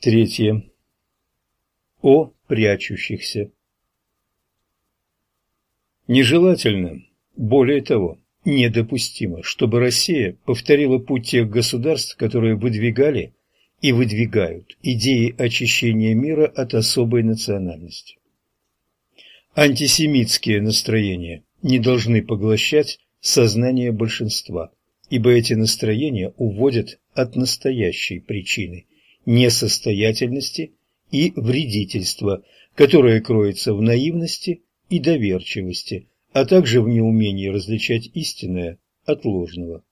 Третье. О прячущихся. Нежелательно, более того, недопустимо, чтобы Россия повторила путь тех государств, которые выдвигали и выдвигают идеи очищения мира от особой национальности. Антисемитские настроения не должны поглощать сознание большинства, ибо эти настроения уводят от настоящей причины несостоятельности и вредительства, которое кроется в наивности и доверчивости, а также в неумении различать истинное от ложного.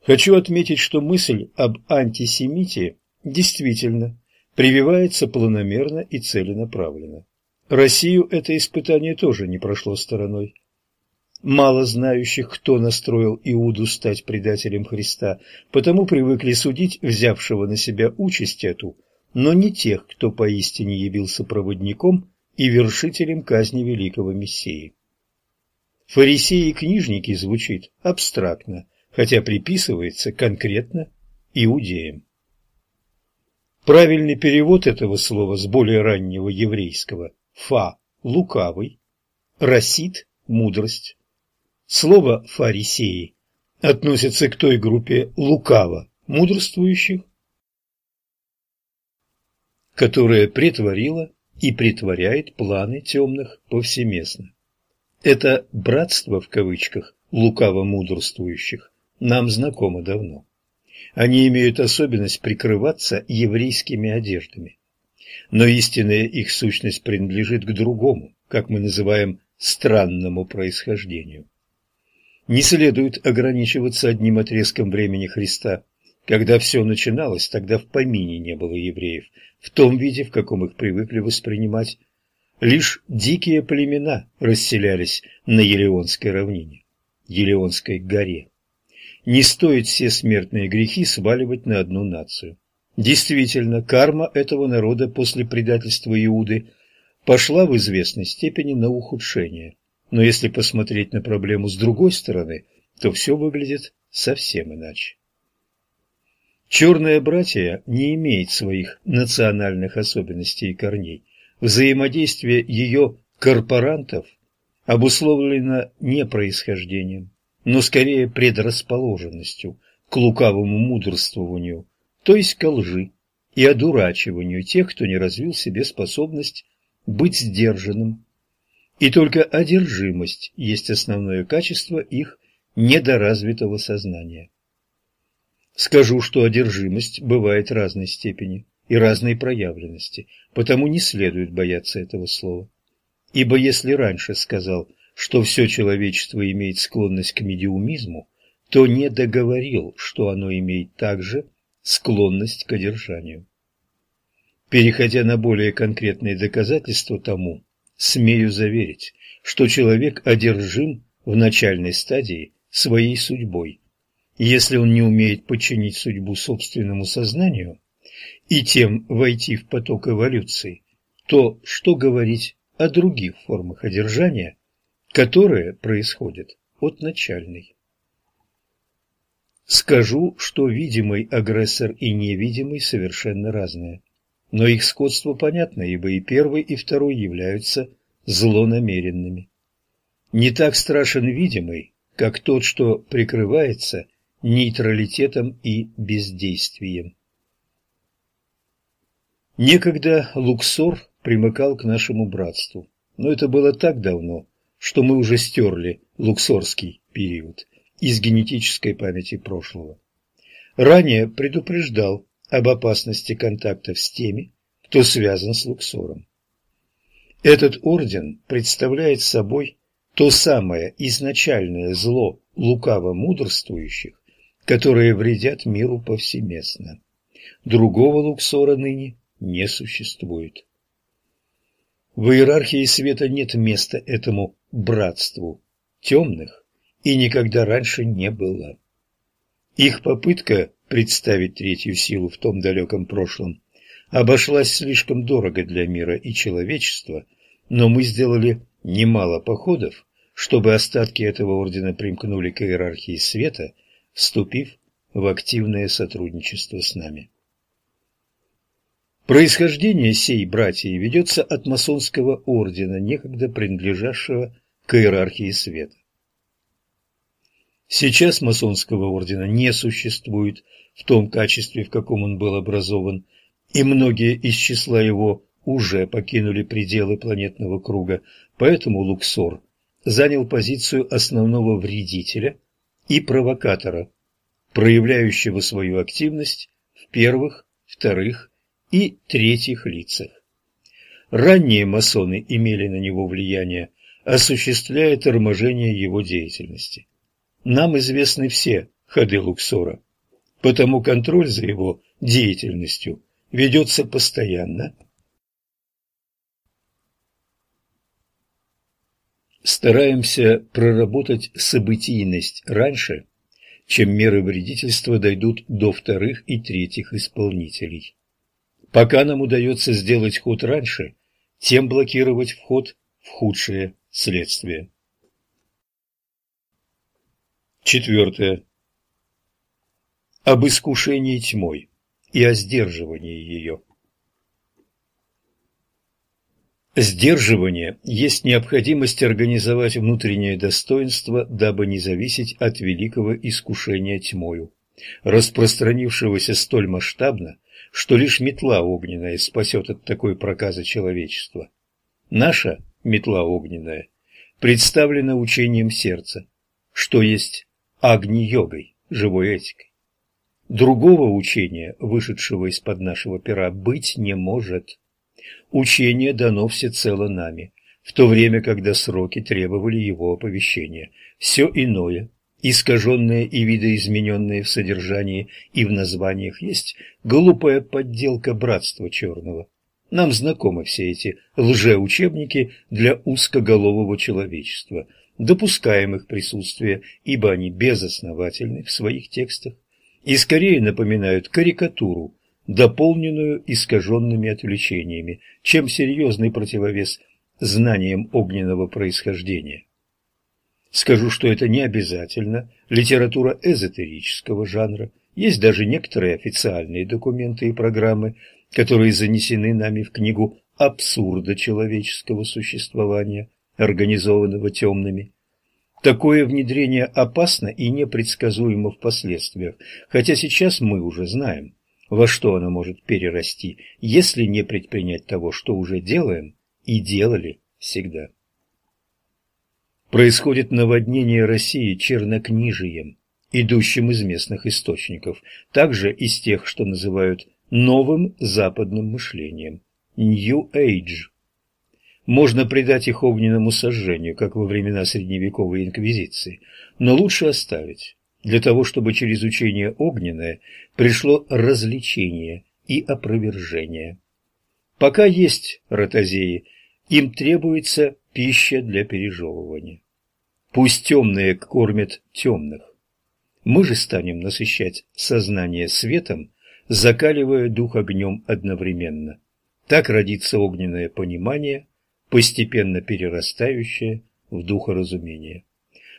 Хочу отметить, что мысль об антисемите действительно прививается планомерно и целенаправленно. Россию это испытание тоже не прошло стороной. Мало знающих, кто настроил Иуду стать предателем Христа, потому привыкли судить взявшего на себя участь эту, но не тех, кто поистине явился проводником и вершителем казни великого Мессии. Фарисеи и книжники звучит абстрактно, хотя приписывается конкретно иудеям. Правильный перевод этого слова с более раннего еврейского «фа» – лукавый, «расит» – мудрость. Слово «фарисеи» относится к той группе лукаво мудрствующих, которая притворила и притворяет планы темных повсеместно. Это «братство» в кавычках лукаво мудрствующих нам знакомо давно. Они имеют особенность прикрываться еврейскими одеждами. Но истинная их сущность принадлежит к другому, как мы называем, странному происхождению. Не следует ограничиваться одним отрезком времени Христа. Когда все начиналось, тогда в помине не было евреев, в том виде, в каком их привыкли воспринимать. Лишь дикие племена расселялись на Елеонской равнине, Елеонской горе. Не стоит все смертные грехи сваливать на одну нацию. Действительно, карма этого народа после предательства Иуды пошла в известной степени на ухудшение. Но если посмотреть на проблему с другой стороны, то все выглядит совсем иначе. Черное братья не имеет своих национальных особенностей и корней. Взаимодействие ее корпорантов обусловлено не происхождением, но скорее предрасположенностью к лукавому мудрствованию, то есть ко лжи и одурачиванию тех, кто не развил себе способность быть сдержанным. И только одержимость есть основное качество их недоразвитого сознания. Скажу, что одержимость бывает разной степени и разной проявленности, потому не следует бояться этого слова. Ибо если раньше сказал, что все человечество имеет склонность к медиумизму, то не договорил, что оно имеет также склонность к одержанию. Переходя на более конкретные доказательства тому, смею заверить, что человек одержим в начальной стадии своей судьбой, если он не умеет подчинить судьбу собственному сознанию и тем войти в поток эволюции, то что говорить о других формах одержания, которые происходят от начальной? Скажу, что видимый агрессор и невидимый совершенно разные. Но их сходство понятно, ибо и первый, и второй являются злонамеренными. Не так страшен видимый, как тот, что прикрывается нейтралитетом и бездействием. Некогда Луксор примыкал к нашему братству, но это было так давно, что мы уже стерли луксорский период из генетической памяти прошлого. Ранее предупреждал об опасности контактов с теми, кто связан с Луксором. Этот орден представляет собой то самое изначальное зло лукаво мудрствующих, которые вредят миру повсеместно. Другого Луксора ныне не существует. В иерархии света нет места этому братству темных и никогда раньше не было. Их попытка представить третью силу в том далеком прошлом обошлась слишком дорого для мира и человечества, но мы сделали немало походов, чтобы остатки этого ордена примкнули к иерархии света – вступив в активное сотрудничество с нами. Происхождение сей братьи ведется от масонского ордена, некогда принадлежавшего к иерархии света. Сейчас масонского ордена не существует в том качестве, в каком он был образован, и многие из числа его уже покинули пределы планетного круга, поэтому Луксор занял позицию основного вредителя и провокатора, проявляющего свою активность в первых, вторых и третьих лицах. Ранние масоны имели на него влияние, осуществляя торможение его деятельности. Нам известны все ходы Луксора, потому контроль за его деятельностью ведется постоянно. Стараемся проработать событийность раньше, чем меры вредительства дойдут до вторых и третьих исполнителей. Пока нам удается сделать ход раньше, тем блокировать вход в худшие следствия. Четвертое. Об искушении тьмой и о сдерживании ее. Сдерживание есть необходимость организовать внутреннее достоинство, дабы не зависеть от великого искушения тьмою, распространившегося столь масштабно, что лишь метла огненная спасет от такой проказа человечества. Наша метла огненная представлена учением сердца, что есть агни-йогой, живой этикой. Другого учения, вышедшего из-под нашего пера, быть не может. Учение дано всецело нами, в то время, когда сроки требовали его оповещения. Все иное, искаженное и видоизмененное в содержании и в названиях, есть глупая подделка братства черного. Нам знакомы все эти лжеучебники для узкоголового человечества – допускаем их присутствие, ибо они безосновательны в своих текстах и скорее напоминают карикатуру, дополненную искаженными отвлечениями, чем серьезный противовес знаниям огненного происхождения. Скажу, что это не обязательно литература эзотерического жанра, есть даже некоторые официальные документы и программы, которые занесены нами в книгу абсурда человеческого существования, организованного темными. Такое внедрение опасно и непредсказуемо в последствиях, хотя сейчас мы уже знаем, во что оно может перерасти, если не предпринять того, что уже делаем и делали всегда. Происходит наводнение России чернокнижием, идущим из местных источников, также из тех, что называют новым западным мышлением, New Age – можно предать их огненному сожжению, как во времена средневековой инквизиции, но лучше оставить, для того, чтобы через учение огненное пришло развлечение и опровержение. Пока есть ротозеи, им требуется пища для пережевывания. Пусть темные кормят темных. Мы же станем насыщать сознание светом, закаливая дух огнем одновременно. Так родится огненное понимание – постепенно перерастающее в духоразумение.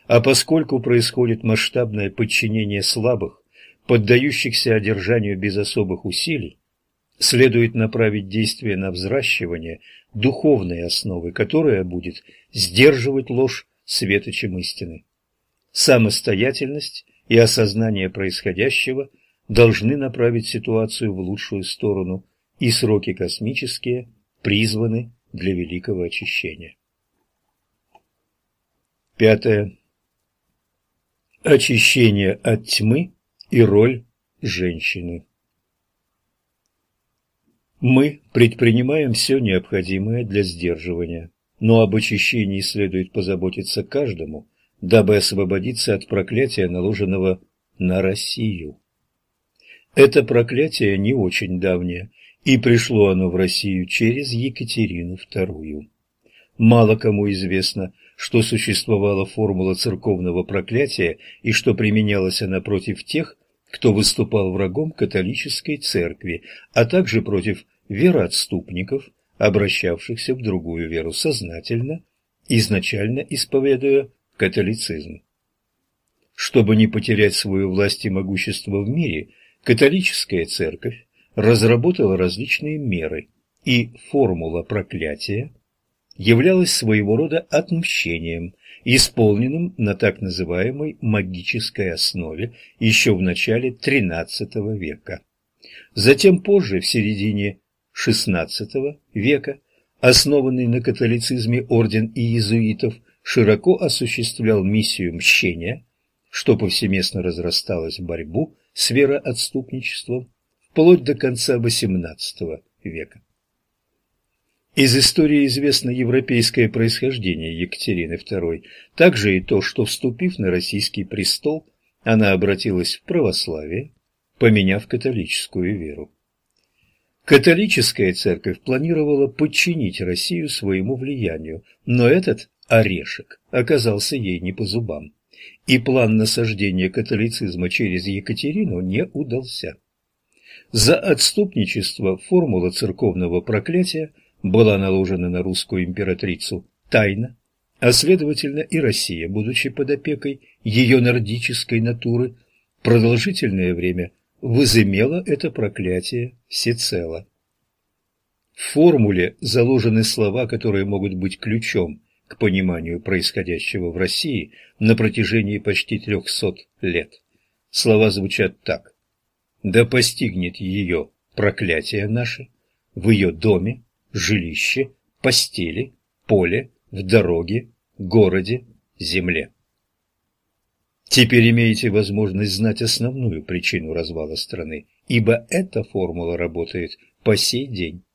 А поскольку происходит масштабное подчинение слабых, поддающихся одержанию без особых усилий, следует направить действие на взращивание духовной основы, которая будет сдерживать ложь светочем истины. Самостоятельность и осознание происходящего должны направить ситуацию в лучшую сторону, и сроки космические призваны для великого очищения. Пятое. Очищение от тьмы и роль женщины. Мы предпринимаем все необходимое для сдерживания, но об очищении следует позаботиться каждому, дабы освободиться от проклятия, наложенного на Россию. Это проклятие не очень давнее, и пришло оно в Россию через Екатерину II. Мало кому известно, что существовала формула церковного проклятия и что применялась она против тех, кто выступал врагом католической церкви, а также против вероотступников, обращавшихся в другую веру сознательно, изначально исповедуя католицизм. Чтобы не потерять свою власть и могущество в мире, католическая церковь разработала различные меры, и формула проклятия являлась своего рода отмщением, исполненным на так называемой магической основе еще в начале XIII века. Затем позже, в середине XVI века, основанный на католицизме орден иезуитов широко осуществлял миссию мщения, что повсеместно разрасталось в борьбу с вероотступничеством вплоть до конца XVIII века. Из истории известно европейское происхождение Екатерины II, также и то, что, вступив на российский престол, она обратилась в православие, поменяв католическую веру. Католическая церковь планировала подчинить Россию своему влиянию, но этот орешек оказался ей не по зубам, и план насаждения католицизма через Екатерину не удался. За отступничество формула церковного проклятия – была наложена на русскую императрицу тайно, а следовательно и Россия, будучи под опекой ее нордической натуры, продолжительное время возымела это проклятие всецело. В формуле заложены слова, которые могут быть ключом к пониманию происходящего в России на протяжении почти трехсот лет. Слова звучат так. «Да постигнет ее проклятие наше в ее доме, жилище, постели, поле, в дороге, городе, земле. Теперь имеете возможность знать основную причину развала страны, ибо эта формула работает по сей день.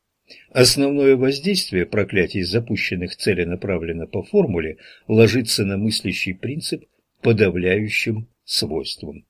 Основное воздействие проклятий, запущенных целенаправленно по формуле, ложится на мыслящий принцип подавляющим свойством.